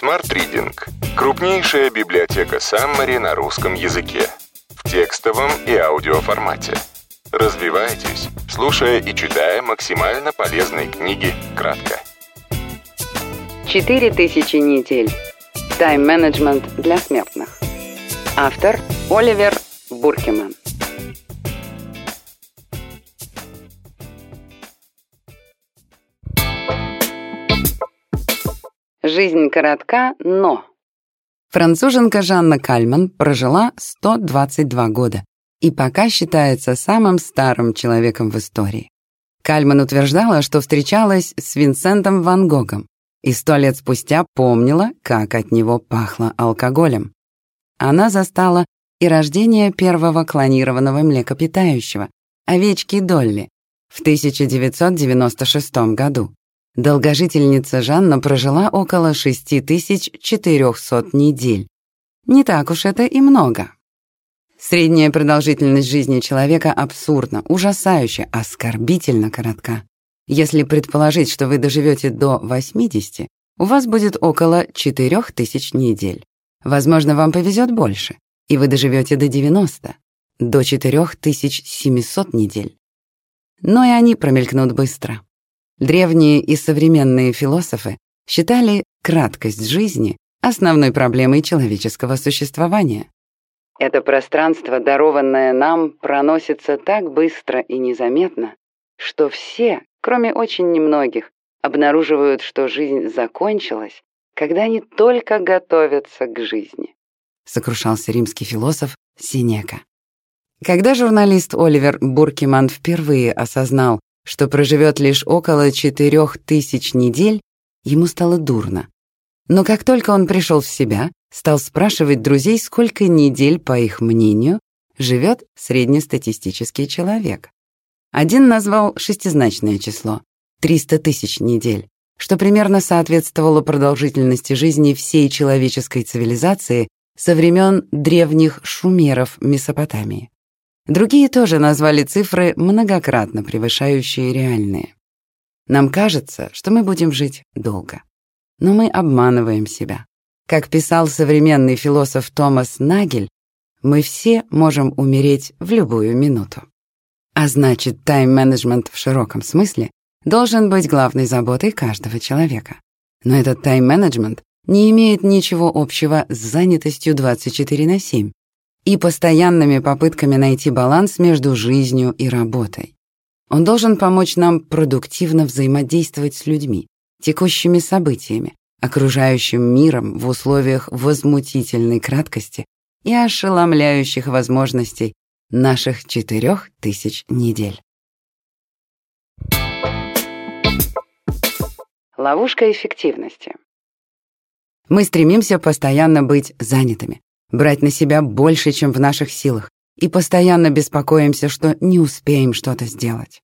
Smart Reading – крупнейшая библиотека Саммари на русском языке. В текстовом и аудиоформате. Развивайтесь, слушая и читая максимально полезные книги кратко. 4000 недель. Тайм-менеджмент для смертных. Автор Оливер Буркеман. Жизнь коротка, но... Француженка Жанна Кальман прожила 122 года и пока считается самым старым человеком в истории. Кальман утверждала, что встречалась с Винсентом Ван Гогом и сто лет спустя помнила, как от него пахло алкоголем. Она застала и рождение первого клонированного млекопитающего, овечки Долли, в 1996 году. Долгожительница Жанна прожила около 6400 недель. Не так уж это и много. Средняя продолжительность жизни человека абсурдна, ужасающе, оскорбительно коротка. Если предположить, что вы доживете до 80, у вас будет около 4000 недель. Возможно, вам повезет больше, и вы доживете до 90, до 4700 недель. Но и они промелькнут быстро. Древние и современные философы считали краткость жизни основной проблемой человеческого существования. Это пространство, дарованное нам, проносится так быстро и незаметно, что все, кроме очень немногих, обнаруживают, что жизнь закончилась, когда они только готовятся к жизни. Сокрушался римский философ Синека. Когда журналист Оливер Буркиман впервые осознал, что проживет лишь около четырех тысяч недель, ему стало дурно. Но как только он пришел в себя, стал спрашивать друзей, сколько недель, по их мнению, живет среднестатистический человек. Один назвал шестизначное число — 300 тысяч недель, что примерно соответствовало продолжительности жизни всей человеческой цивилизации со времен древних шумеров Месопотамии. Другие тоже назвали цифры, многократно превышающие реальные. Нам кажется, что мы будем жить долго. Но мы обманываем себя. Как писал современный философ Томас Нагель, мы все можем умереть в любую минуту. А значит, тайм-менеджмент в широком смысле должен быть главной заботой каждого человека. Но этот тайм-менеджмент не имеет ничего общего с занятостью 24 на 7, и постоянными попытками найти баланс между жизнью и работой. Он должен помочь нам продуктивно взаимодействовать с людьми, текущими событиями, окружающим миром в условиях возмутительной краткости и ошеломляющих возможностей наших четырех тысяч недель. Ловушка эффективности. Мы стремимся постоянно быть занятыми, брать на себя больше, чем в наших силах, и постоянно беспокоимся, что не успеем что-то сделать.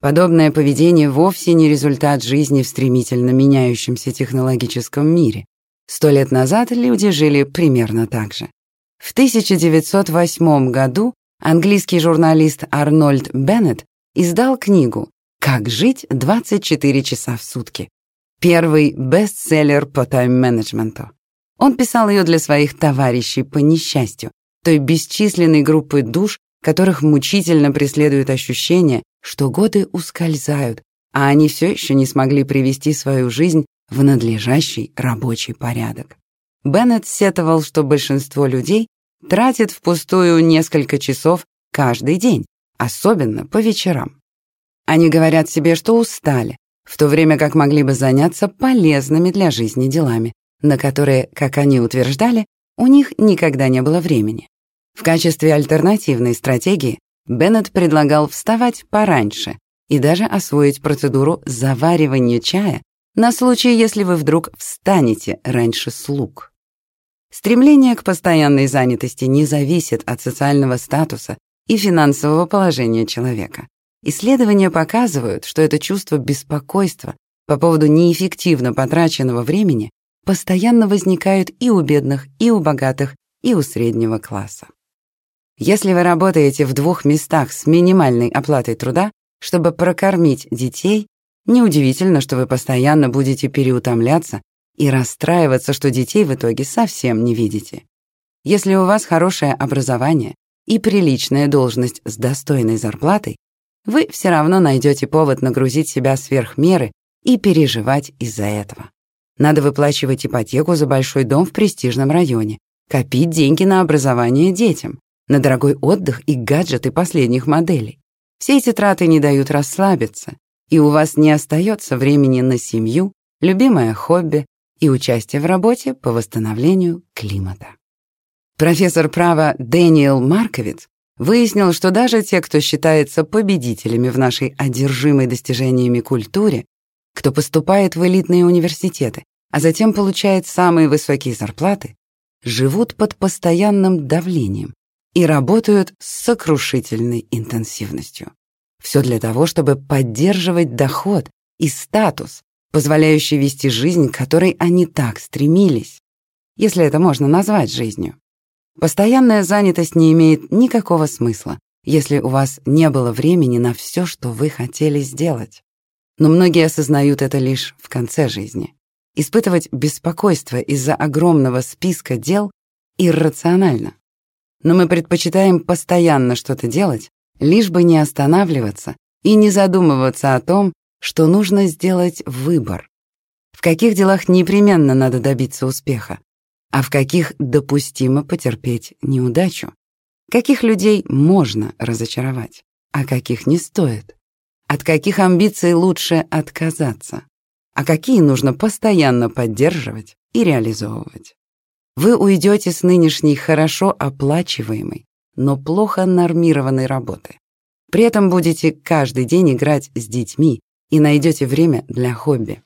Подобное поведение вовсе не результат жизни в стремительно меняющемся технологическом мире. Сто лет назад люди жили примерно так же. В 1908 году английский журналист Арнольд Беннет издал книгу «Как жить 24 часа в сутки». Первый бестселлер по тайм-менеджменту. Он писал ее для своих товарищей по несчастью, той бесчисленной группы душ, которых мучительно преследует ощущение, что годы ускользают, а они все еще не смогли привести свою жизнь в надлежащий рабочий порядок. Беннет сетовал, что большинство людей тратит впустую несколько часов каждый день, особенно по вечерам. Они говорят себе, что устали, в то время как могли бы заняться полезными для жизни делами, на которые, как они утверждали, у них никогда не было времени. В качестве альтернативной стратегии Беннет предлагал вставать пораньше и даже освоить процедуру заваривания чая на случай, если вы вдруг встанете раньше слуг. Стремление к постоянной занятости не зависит от социального статуса и финансового положения человека. Исследования показывают, что это чувство беспокойства по поводу неэффективно потраченного времени постоянно возникают и у бедных, и у богатых, и у среднего класса. Если вы работаете в двух местах с минимальной оплатой труда, чтобы прокормить детей, неудивительно, что вы постоянно будете переутомляться и расстраиваться, что детей в итоге совсем не видите. Если у вас хорошее образование и приличная должность с достойной зарплатой, вы все равно найдете повод нагрузить себя сверх меры и переживать из-за этого. Надо выплачивать ипотеку за большой дом в престижном районе, копить деньги на образование детям, на дорогой отдых и гаджеты последних моделей. Все эти траты не дают расслабиться, и у вас не остается времени на семью, любимое хобби и участие в работе по восстановлению климата. Профессор права Дэниел Марковиц выяснил, что даже те, кто считается победителями в нашей одержимой достижениями культуре, кто поступает в элитные университеты, а затем получает самые высокие зарплаты, живут под постоянным давлением и работают с сокрушительной интенсивностью. Все для того, чтобы поддерживать доход и статус, позволяющий вести жизнь, к которой они так стремились, если это можно назвать жизнью. Постоянная занятость не имеет никакого смысла, если у вас не было времени на все, что вы хотели сделать. Но многие осознают это лишь в конце жизни. Испытывать беспокойство из-за огромного списка дел иррационально. Но мы предпочитаем постоянно что-то делать, лишь бы не останавливаться и не задумываться о том, что нужно сделать выбор. В каких делах непременно надо добиться успеха, а в каких допустимо потерпеть неудачу. Каких людей можно разочаровать, а каких не стоит. От каких амбиций лучше отказаться, а какие нужно постоянно поддерживать и реализовывать. Вы уйдете с нынешней хорошо оплачиваемой, но плохо нормированной работы. При этом будете каждый день играть с детьми и найдете время для хобби.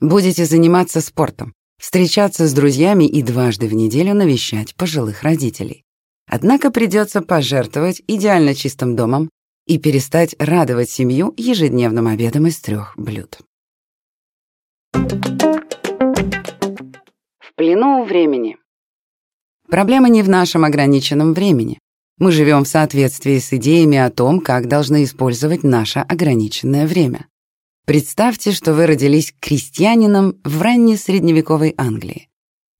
Будете заниматься спортом, встречаться с друзьями и дважды в неделю навещать пожилых родителей. Однако придется пожертвовать идеально чистым домом и перестать радовать семью ежедневным обедом из трех блюд. В плену у времени. Проблема не в нашем ограниченном времени. Мы живем в соответствии с идеями о том, как должны использовать наше ограниченное время. Представьте, что вы родились крестьянином в ранней средневековой Англии.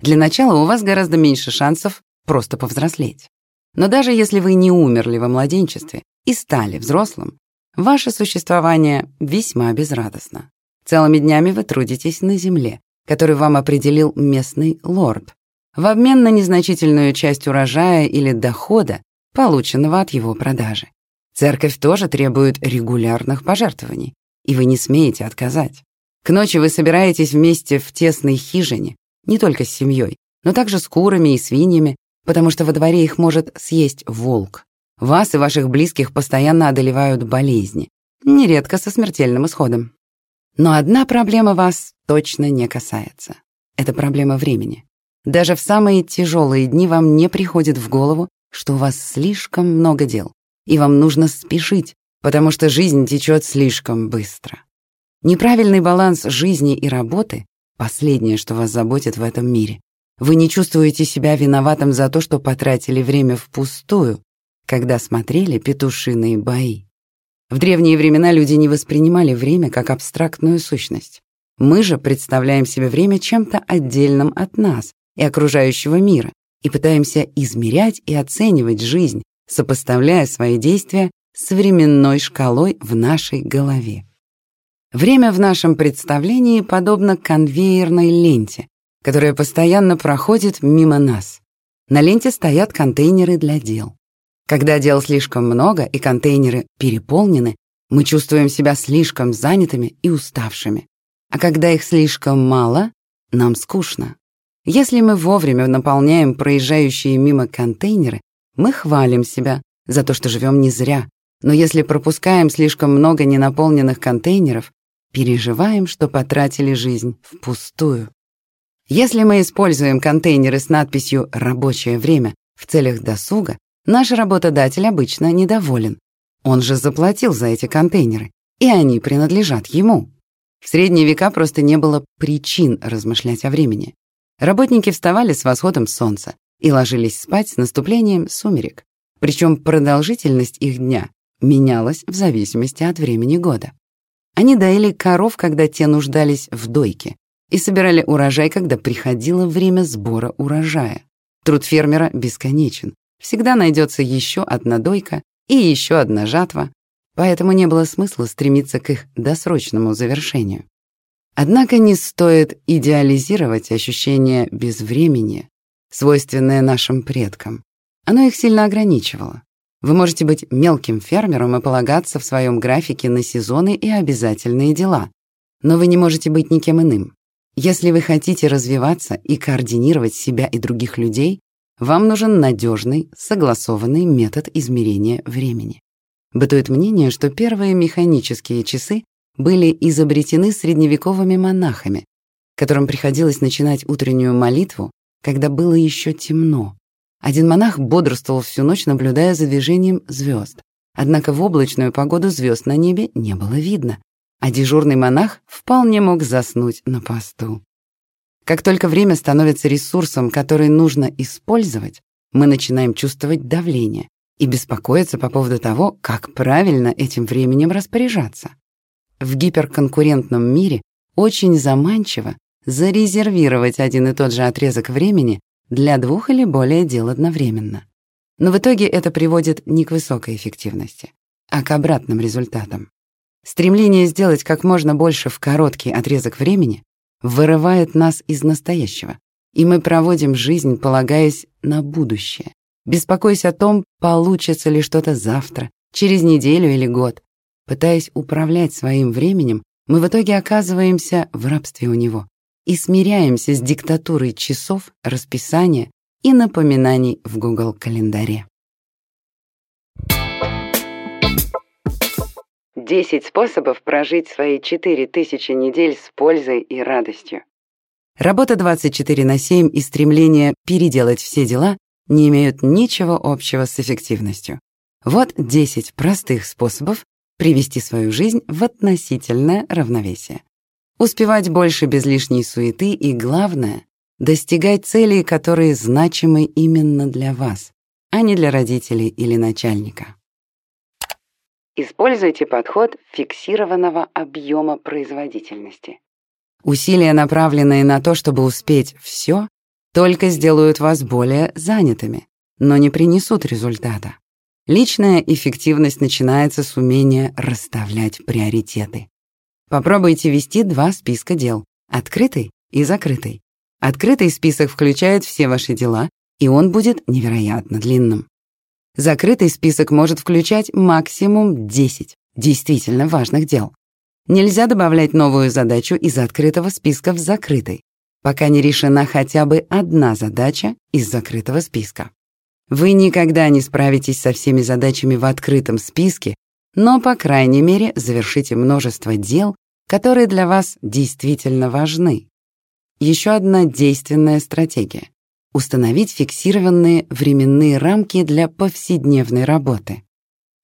Для начала у вас гораздо меньше шансов просто повзрослеть. Но даже если вы не умерли во младенчестве и стали взрослым, ваше существование весьма безрадостно. Целыми днями вы трудитесь на земле, которую вам определил местный лорд, в обмен на незначительную часть урожая или дохода, полученного от его продажи. Церковь тоже требует регулярных пожертвований, и вы не смеете отказать. К ночи вы собираетесь вместе в тесной хижине, не только с семьей, но также с курами и свиньями, потому что во дворе их может съесть волк. Вас и ваших близких постоянно одолевают болезни, нередко со смертельным исходом. Но одна проблема вас точно не касается. Это проблема времени. Даже в самые тяжелые дни вам не приходит в голову, что у вас слишком много дел, и вам нужно спешить, потому что жизнь течет слишком быстро. Неправильный баланс жизни и работы — последнее, что вас заботит в этом мире. Вы не чувствуете себя виноватым за то, что потратили время впустую, когда смотрели петушиные бои. В древние времена люди не воспринимали время как абстрактную сущность. Мы же представляем себе время чем-то отдельным от нас и окружающего мира и пытаемся измерять и оценивать жизнь, сопоставляя свои действия с временной шкалой в нашей голове. Время в нашем представлении подобно конвейерной ленте, которая постоянно проходит мимо нас. На ленте стоят контейнеры для дел. Когда дел слишком много и контейнеры переполнены, мы чувствуем себя слишком занятыми и уставшими. А когда их слишком мало, нам скучно. Если мы вовремя наполняем проезжающие мимо контейнеры, мы хвалим себя за то, что живем не зря, но если пропускаем слишком много ненаполненных контейнеров, переживаем, что потратили жизнь впустую. Если мы используем контейнеры с надписью «Рабочее время» в целях досуга, наш работодатель обычно недоволен. Он же заплатил за эти контейнеры, и они принадлежат ему. В средние века просто не было причин размышлять о времени. Работники вставали с восходом солнца и ложились спать с наступлением сумерек. Причем продолжительность их дня менялась в зависимости от времени года. Они доили коров, когда те нуждались в дойке, и собирали урожай, когда приходило время сбора урожая. Труд фермера бесконечен. Всегда найдется еще одна дойка и еще одна жатва, поэтому не было смысла стремиться к их досрочному завершению. Однако не стоит идеализировать ощущение безвремени, свойственное нашим предкам. Оно их сильно ограничивало. Вы можете быть мелким фермером и полагаться в своем графике на сезоны и обязательные дела, но вы не можете быть никем иным. Если вы хотите развиваться и координировать себя и других людей, вам нужен надежный, согласованный метод измерения времени. Бытует мнение, что первые механические часы были изобретены средневековыми монахами, которым приходилось начинать утреннюю молитву, когда было еще темно. Один монах бодрствовал всю ночь, наблюдая за движением звезд. Однако в облачную погоду звезд на небе не было видно, а дежурный монах вполне мог заснуть на посту. Как только время становится ресурсом, который нужно использовать, мы начинаем чувствовать давление и беспокоиться по поводу того, как правильно этим временем распоряжаться. В гиперконкурентном мире очень заманчиво зарезервировать один и тот же отрезок времени для двух или более дел одновременно. Но в итоге это приводит не к высокой эффективности, а к обратным результатам. Стремление сделать как можно больше в короткий отрезок времени вырывает нас из настоящего, и мы проводим жизнь, полагаясь на будущее, беспокоясь о том, получится ли что-то завтра, через неделю или год. Пытаясь управлять своим временем, мы в итоге оказываемся в рабстве у него и смиряемся с диктатурой часов, расписания и напоминаний в Google 10 способов прожить свои 4000 недель с пользой и радостью. Работа 24 на 7 и стремление переделать все дела не имеют ничего общего с эффективностью. Вот 10 простых способов привести свою жизнь в относительное равновесие. Успевать больше без лишней суеты и, главное, достигать целей, которые значимы именно для вас, а не для родителей или начальника. Используйте подход фиксированного объема производительности. Усилия, направленные на то, чтобы успеть все, только сделают вас более занятыми, но не принесут результата. Личная эффективность начинается с умения расставлять приоритеты. Попробуйте вести два списка дел — открытый и закрытый. Открытый список включает все ваши дела, и он будет невероятно длинным. Закрытый список может включать максимум 10 действительно важных дел. Нельзя добавлять новую задачу из открытого списка в закрытый, пока не решена хотя бы одна задача из закрытого списка. Вы никогда не справитесь со всеми задачами в открытом списке, но, по крайней мере, завершите множество дел, которые для вас действительно важны. Еще одна действенная стратегия установить фиксированные временные рамки для повседневной работы.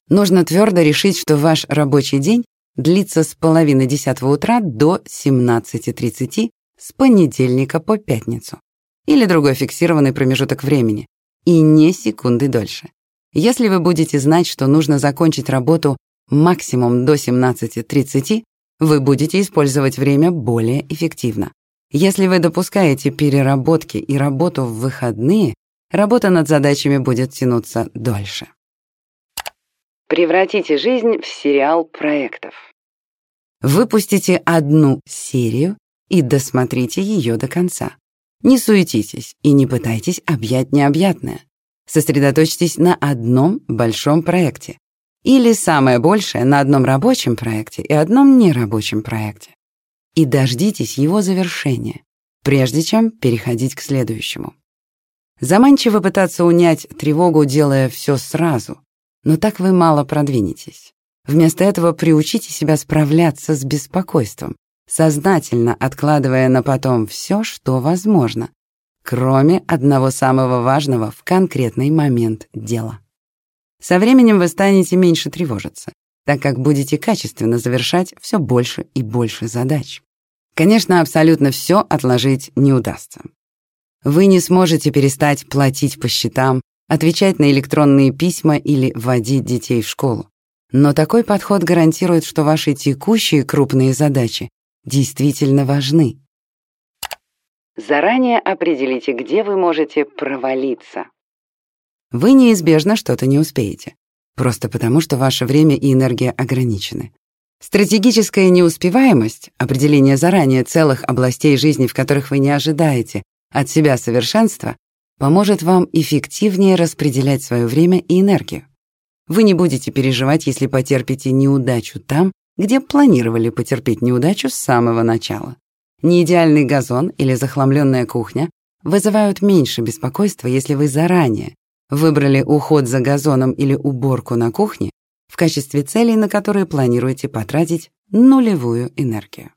Нужно твердо решить, что ваш рабочий день длится с половины десятого утра до 17.30 с понедельника по пятницу или другой фиксированный промежуток времени, и не секунды дольше. Если вы будете знать, что нужно закончить работу максимум до 17.30, вы будете использовать время более эффективно. Если вы допускаете переработки и работу в выходные, работа над задачами будет тянуться дольше. Превратите жизнь в сериал проектов. Выпустите одну серию и досмотрите ее до конца. Не суетитесь и не пытайтесь объять необъятное. Сосредоточьтесь на одном большом проекте. Или самое большее на одном рабочем проекте и одном нерабочем проекте и дождитесь его завершения, прежде чем переходить к следующему. Заманчиво пытаться унять тревогу, делая все сразу, но так вы мало продвинетесь. Вместо этого приучите себя справляться с беспокойством, сознательно откладывая на потом все, что возможно, кроме одного самого важного в конкретный момент дела. Со временем вы станете меньше тревожиться, так как будете качественно завершать все больше и больше задач. Конечно, абсолютно все отложить не удастся. Вы не сможете перестать платить по счетам, отвечать на электронные письма или водить детей в школу. Но такой подход гарантирует, что ваши текущие крупные задачи действительно важны. Заранее определите, где вы можете провалиться. Вы неизбежно что-то не успеете. Просто потому, что ваше время и энергия ограничены. Стратегическая неуспеваемость, определение заранее целых областей жизни, в которых вы не ожидаете от себя совершенства, поможет вам эффективнее распределять свое время и энергию. Вы не будете переживать, если потерпите неудачу там, где планировали потерпеть неудачу с самого начала. Неидеальный газон или захламленная кухня вызывают меньше беспокойства, если вы заранее выбрали уход за газоном или уборку на кухне в качестве целей, на которые планируете потратить нулевую энергию.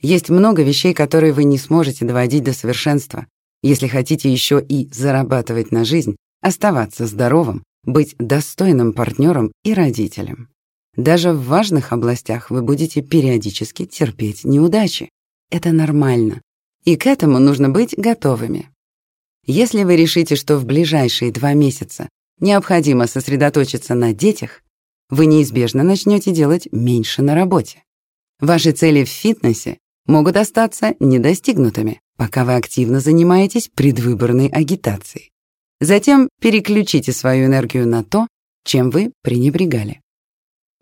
Есть много вещей, которые вы не сможете доводить до совершенства, если хотите еще и зарабатывать на жизнь, оставаться здоровым, быть достойным партнером и родителем. Даже в важных областях вы будете периодически терпеть неудачи. Это нормально. И к этому нужно быть готовыми. Если вы решите, что в ближайшие два месяца необходимо сосредоточиться на детях, вы неизбежно начнете делать меньше на работе. Ваши цели в фитнесе могут остаться недостигнутыми, пока вы активно занимаетесь предвыборной агитацией. Затем переключите свою энергию на то, чем вы пренебрегали.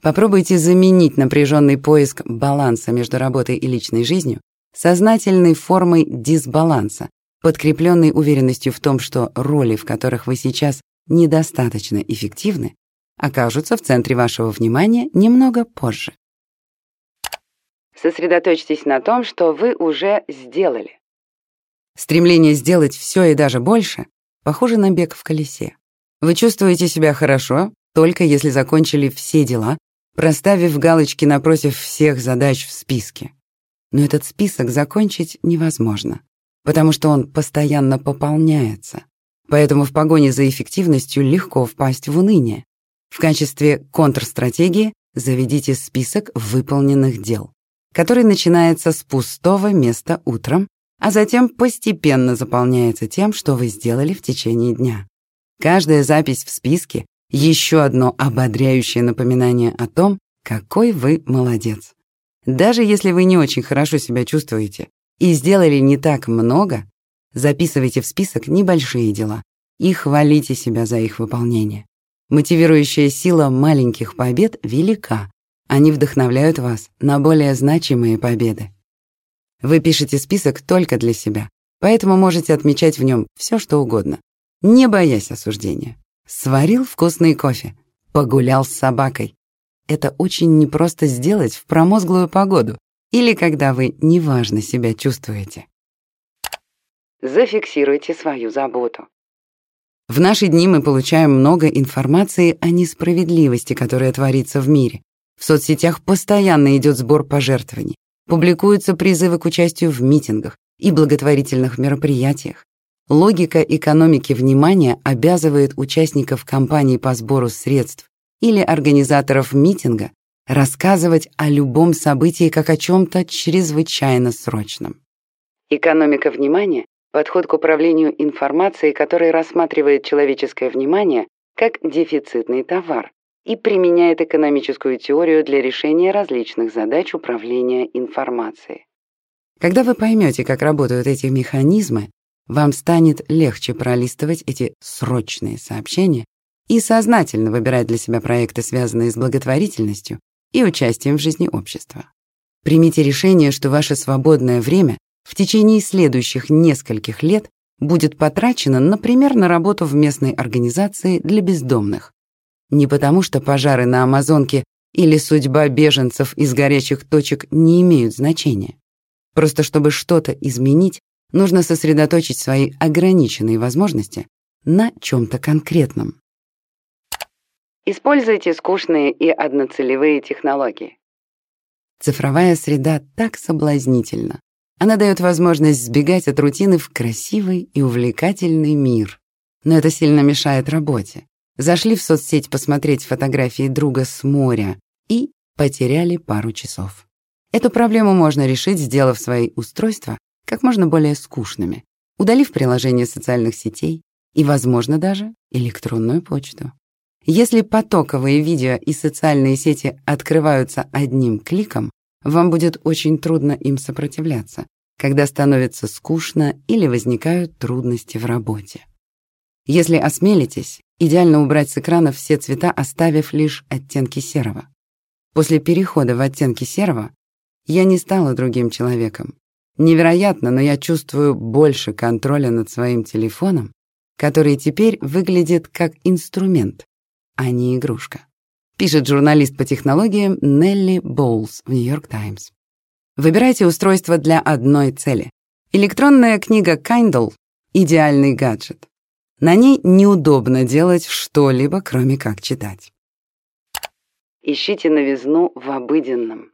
Попробуйте заменить напряженный поиск баланса между работой и личной жизнью сознательной формой дисбаланса, подкрепленной уверенностью в том, что роли, в которых вы сейчас недостаточно эффективны, окажутся в центре вашего внимания немного позже. Сосредоточьтесь на том, что вы уже сделали. Стремление сделать все и даже больше похоже на бег в колесе. Вы чувствуете себя хорошо, только если закончили все дела, проставив галочки напротив всех задач в списке. Но этот список закончить невозможно, потому что он постоянно пополняется. Поэтому в погоне за эффективностью легко впасть в уныние, в качестве контрстратегии заведите список выполненных дел, который начинается с пустого места утром, а затем постепенно заполняется тем, что вы сделали в течение дня. Каждая запись в списке — еще одно ободряющее напоминание о том, какой вы молодец. Даже если вы не очень хорошо себя чувствуете и сделали не так много, записывайте в список небольшие дела и хвалите себя за их выполнение. Мотивирующая сила маленьких побед велика. Они вдохновляют вас на более значимые победы. Вы пишете список только для себя, поэтому можете отмечать в нем все, что угодно, не боясь осуждения. Сварил вкусный кофе, погулял с собакой. Это очень непросто сделать в промозглую погоду или когда вы неважно себя чувствуете. Зафиксируйте свою заботу. В наши дни мы получаем много информации о несправедливости, которая творится в мире. В соцсетях постоянно идет сбор пожертвований, публикуются призывы к участию в митингах и благотворительных мероприятиях. Логика экономики внимания обязывает участников кампании по сбору средств или организаторов митинга рассказывать о любом событии как о чем-то чрезвычайно срочном. Экономика внимания подход к управлению информацией, который рассматривает человеческое внимание как дефицитный товар и применяет экономическую теорию для решения различных задач управления информацией. Когда вы поймете, как работают эти механизмы, вам станет легче пролистывать эти срочные сообщения и сознательно выбирать для себя проекты, связанные с благотворительностью и участием в жизни общества. Примите решение, что ваше свободное время в течение следующих нескольких лет будет потрачено, например, на работу в местной организации для бездомных. Не потому, что пожары на Амазонке или судьба беженцев из горячих точек не имеют значения. Просто чтобы что-то изменить, нужно сосредоточить свои ограниченные возможности на чем-то конкретном. Используйте скучные и одноцелевые технологии. Цифровая среда так соблазнительна. Она дает возможность сбегать от рутины в красивый и увлекательный мир. Но это сильно мешает работе. Зашли в соцсеть посмотреть фотографии друга с моря и потеряли пару часов. Эту проблему можно решить, сделав свои устройства как можно более скучными, удалив приложение социальных сетей и, возможно, даже электронную почту. Если потоковые видео и социальные сети открываются одним кликом, вам будет очень трудно им сопротивляться, когда становится скучно или возникают трудности в работе. Если осмелитесь, идеально убрать с экрана все цвета, оставив лишь оттенки серого. После перехода в оттенки серого я не стала другим человеком. Невероятно, но я чувствую больше контроля над своим телефоном, который теперь выглядит как инструмент, а не игрушка. Пишет журналист по технологиям Нелли Боулс в Нью-Йорк Таймс. Выбирайте устройство для одной цели. Электронная книга Kindle — идеальный гаджет. На ней неудобно делать что-либо, кроме как читать. Ищите новизну в обыденном.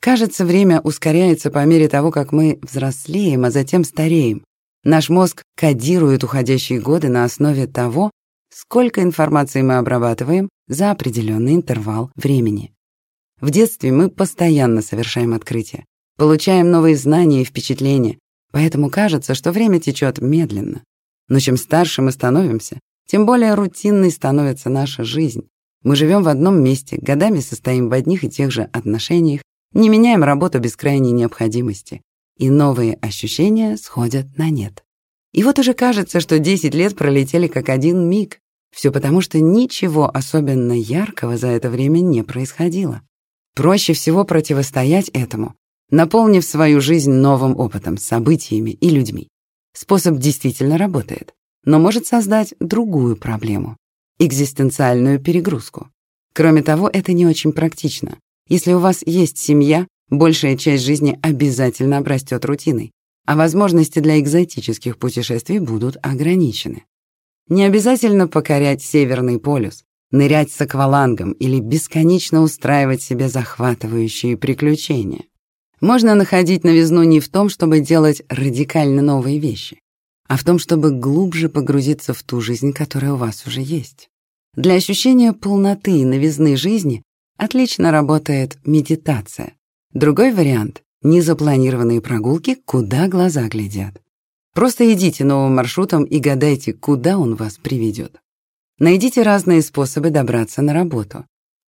Кажется, время ускоряется по мере того, как мы взрослеем, а затем стареем. Наш мозг кодирует уходящие годы на основе того, сколько информации мы обрабатываем за определенный интервал времени. В детстве мы постоянно совершаем открытия, получаем новые знания и впечатления, поэтому кажется, что время течет медленно. Но чем старше мы становимся, тем более рутинной становится наша жизнь, мы живем в одном месте, годами состоим в одних и тех же отношениях, не меняем работу без крайней необходимости, и новые ощущения сходят на нет. И вот уже кажется, что 10 лет пролетели как один миг, все потому, что ничего особенно яркого за это время не происходило. Проще всего противостоять этому, наполнив свою жизнь новым опытом, событиями и людьми. Способ действительно работает, но может создать другую проблему экзистенциальную перегрузку. Кроме того, это не очень практично. Если у вас есть семья, большая часть жизни обязательно обрастет рутиной, а возможности для экзотических путешествий будут ограничены. Не обязательно покорять Северный полюс, нырять с аквалангом или бесконечно устраивать себе захватывающие приключения. Можно находить новизну не в том, чтобы делать радикально новые вещи, а в том, чтобы глубже погрузиться в ту жизнь, которая у вас уже есть. Для ощущения полноты и новизны жизни отлично работает медитация. Другой вариант — незапланированные прогулки, куда глаза глядят. Просто идите новым маршрутом и гадайте, куда он вас приведет. Найдите разные способы добраться на работу.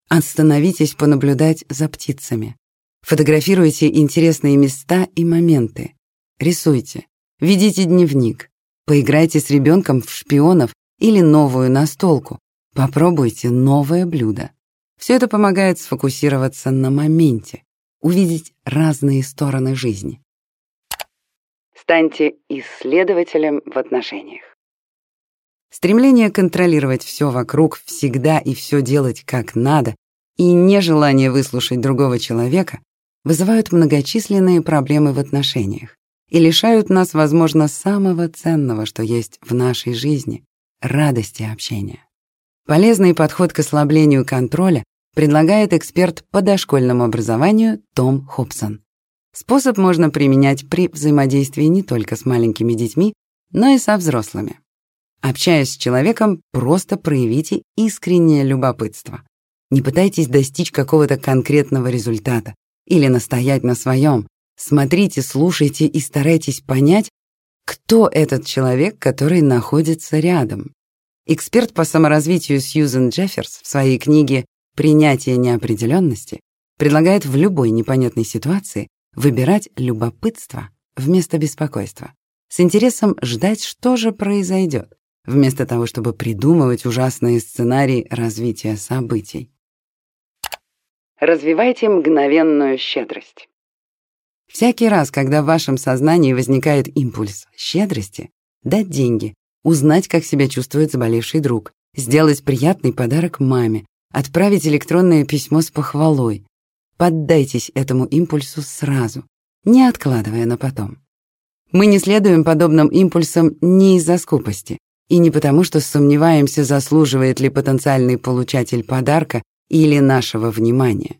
Остановитесь понаблюдать за птицами. Фотографируйте интересные места и моменты. Рисуйте. Ведите дневник. Поиграйте с ребенком в шпионов или новую настолку. Попробуйте новое блюдо. Все это помогает сфокусироваться на моменте, увидеть разные стороны жизни. Станьте исследователем в отношениях. Стремление контролировать все вокруг, всегда и все делать как надо, и нежелание выслушать другого человека вызывают многочисленные проблемы в отношениях и лишают нас, возможно, самого ценного, что есть в нашей жизни — радости общения. Полезный подход к ослаблению контроля предлагает эксперт по дошкольному образованию Том Хобсон. Способ можно применять при взаимодействии не только с маленькими детьми, но и со взрослыми. Общаясь с человеком, просто проявите искреннее любопытство. Не пытайтесь достичь какого-то конкретного результата или настоять на своем. Смотрите, слушайте и старайтесь понять, кто этот человек, который находится рядом. Эксперт по саморазвитию Сьюзен Джефферс в своей книге «Принятие неопределенности» предлагает в любой непонятной ситуации выбирать любопытство вместо беспокойства, с интересом ждать, что же произойдет, вместо того, чтобы придумывать ужасные сценарии развития событий. Развивайте мгновенную щедрость. Всякий раз, когда в вашем сознании возникает импульс щедрости, дать деньги, узнать, как себя чувствует заболевший друг, сделать приятный подарок маме, отправить электронное письмо с похвалой. Поддайтесь этому импульсу сразу, не откладывая на потом. Мы не следуем подобным импульсам не из-за скупости и не потому, что сомневаемся, заслуживает ли потенциальный получатель подарка или нашего внимания.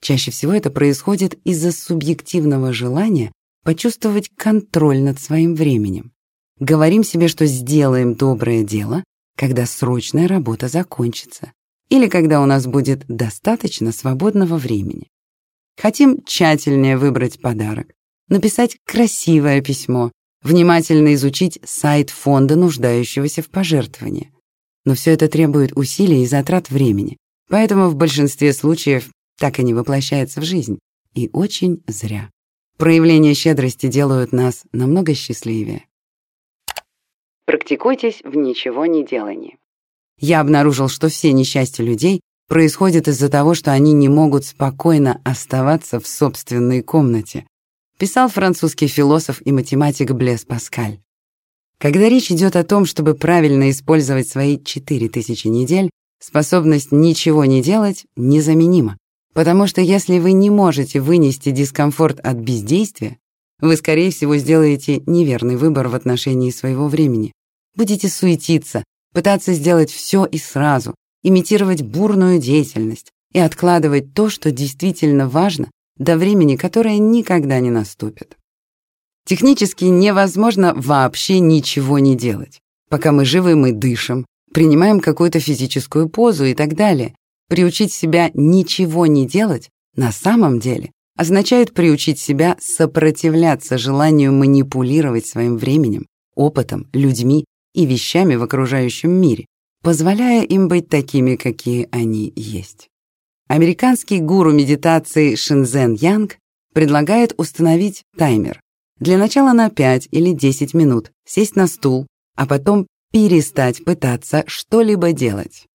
Чаще всего это происходит из-за субъективного желания почувствовать контроль над своим временем. Говорим себе, что сделаем доброе дело, когда срочная работа закончится или когда у нас будет достаточно свободного времени. Хотим тщательнее выбрать подарок, написать красивое письмо, внимательно изучить сайт фонда, нуждающегося в пожертвовании. Но все это требует усилий и затрат времени, поэтому в большинстве случаев так и не воплощается в жизнь. И очень зря. Проявления щедрости делают нас намного счастливее. Практикуйтесь в ничего не делании. Я обнаружил, что все несчастья людей происходят из-за того, что они не могут спокойно оставаться в собственной комнате, писал французский философ и математик Блес Паскаль. Когда речь идет о том, чтобы правильно использовать свои 4000 недель, способность ничего не делать незаменима. Потому что если вы не можете вынести дискомфорт от бездействия, вы, скорее всего, сделаете неверный выбор в отношении своего времени. Будете суетиться, пытаться сделать все и сразу, имитировать бурную деятельность и откладывать то, что действительно важно, до времени, которое никогда не наступит. Технически невозможно вообще ничего не делать. Пока мы живы, мы дышим, принимаем какую-то физическую позу и так далее. Приучить себя ничего не делать на самом деле означает приучить себя сопротивляться желанию манипулировать своим временем, опытом, людьми и вещами в окружающем мире, позволяя им быть такими, какие они есть. Американский гуру медитации Шинзен Янг предлагает установить таймер. Для начала на 5 или 10 минут сесть на стул, а потом перестать пытаться что-либо делать.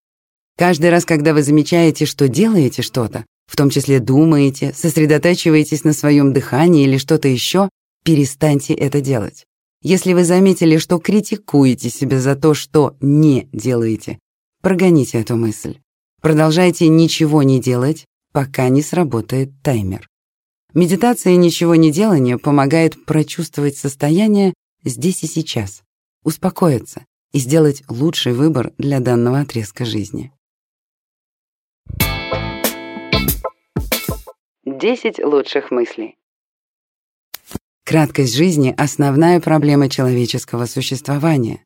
Каждый раз, когда вы замечаете, что делаете что-то, в том числе думаете, сосредотачиваетесь на своем дыхании или что-то еще, перестаньте это делать. Если вы заметили, что критикуете себя за то, что не делаете, прогоните эту мысль. Продолжайте ничего не делать, пока не сработает таймер. Медитация ничего не делания помогает прочувствовать состояние здесь и сейчас, успокоиться и сделать лучший выбор для данного отрезка жизни. 10 лучших мыслей. Краткость жизни — основная проблема человеческого существования.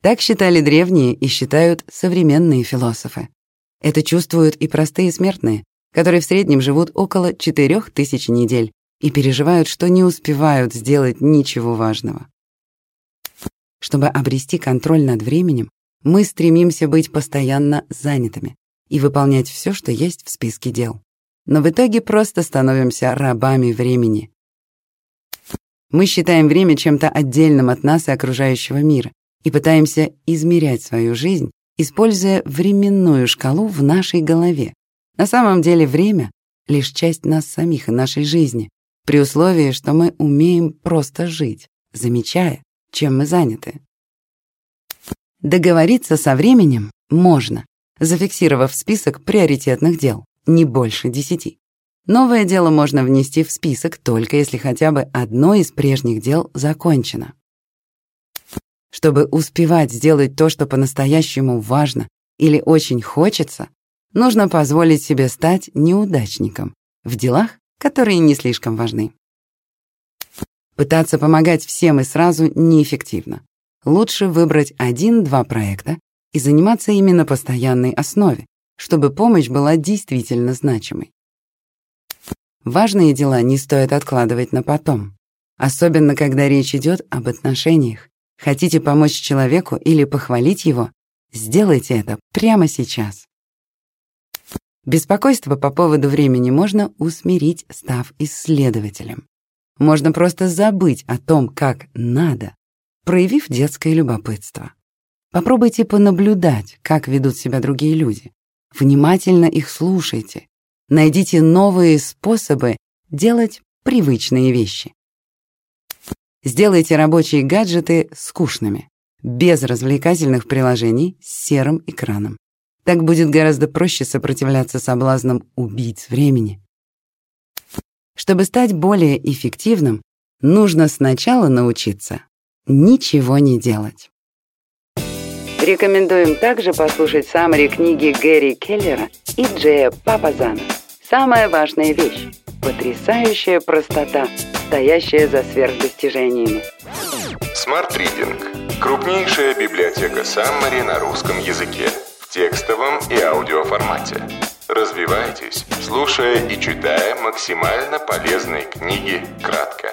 Так считали древние и считают современные философы. Это чувствуют и простые смертные, которые в среднем живут около 4000 недель и переживают, что не успевают сделать ничего важного. Чтобы обрести контроль над временем, мы стремимся быть постоянно занятыми и выполнять все, что есть в списке дел. Но в итоге просто становимся рабами времени. Мы считаем время чем-то отдельным от нас и окружающего мира и пытаемся измерять свою жизнь используя временную шкалу в нашей голове. На самом деле время — лишь часть нас самих и нашей жизни, при условии, что мы умеем просто жить, замечая, чем мы заняты. Договориться со временем можно, зафиксировав список приоритетных дел, не больше десяти. Новое дело можно внести в список только если хотя бы одно из прежних дел закончено. Чтобы успевать сделать то, что по-настоящему важно или очень хочется, нужно позволить себе стать неудачником в делах, которые не слишком важны. Пытаться помогать всем и сразу неэффективно. Лучше выбрать один-два проекта и заниматься ими на постоянной основе, чтобы помощь была действительно значимой. Важные дела не стоит откладывать на потом, особенно когда речь идет об отношениях. Хотите помочь человеку или похвалить его? Сделайте это прямо сейчас. Беспокойство по поводу времени можно усмирить, став исследователем. Можно просто забыть о том, как надо, проявив детское любопытство. Попробуйте понаблюдать, как ведут себя другие люди. Внимательно их слушайте. Найдите новые способы делать привычные вещи. Сделайте рабочие гаджеты скучными, без развлекательных приложений с серым экраном. Так будет гораздо проще сопротивляться соблазнам убийц времени. Чтобы стать более эффективным, нужно сначала научиться ничего не делать. Рекомендуем также послушать саммари книги Гэри Келлера и Джея Папазана «Самая важная вещь. Потрясающая простота» стоящая за сверхдостижениями. Smart Reading – крупнейшая библиотека Саммари на русском языке в текстовом и аудиоформате. Развивайтесь, слушая и читая максимально полезные книги кратко.